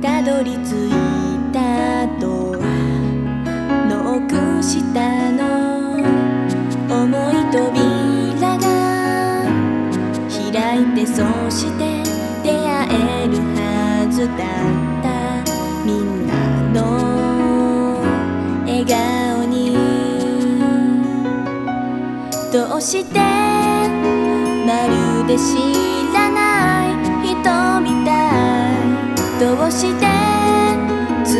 たどりついたドアノックしたの思い扉が開いてそして出会えるはずだった。みんなの笑顔に。どうしてまるで知どうして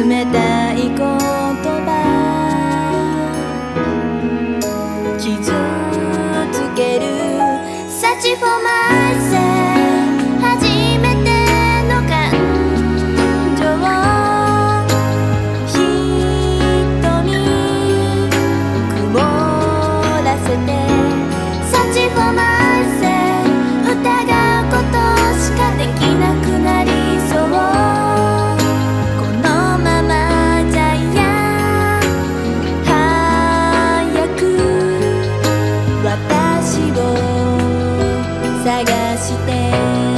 冷たい探して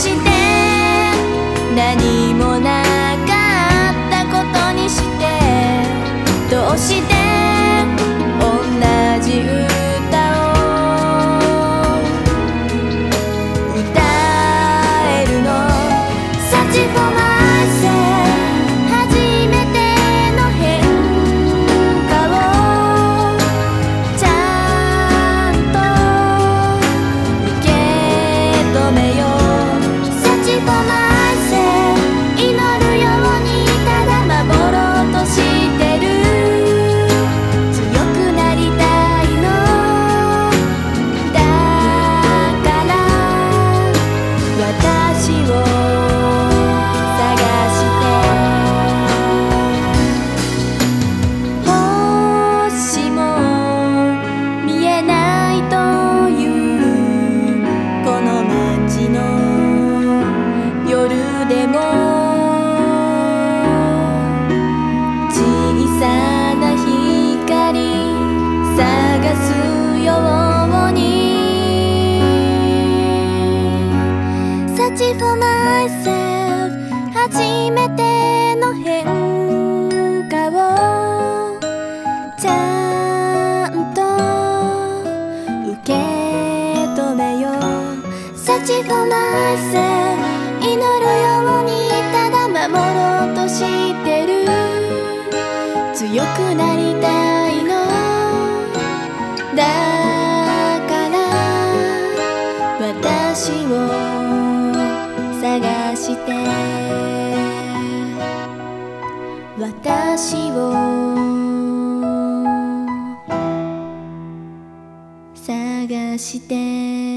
して何もなかったことにしてどうして Search for myself 祈るようにただ守ろうとしてる。強くなりたいの。だから私を探して。私を探して。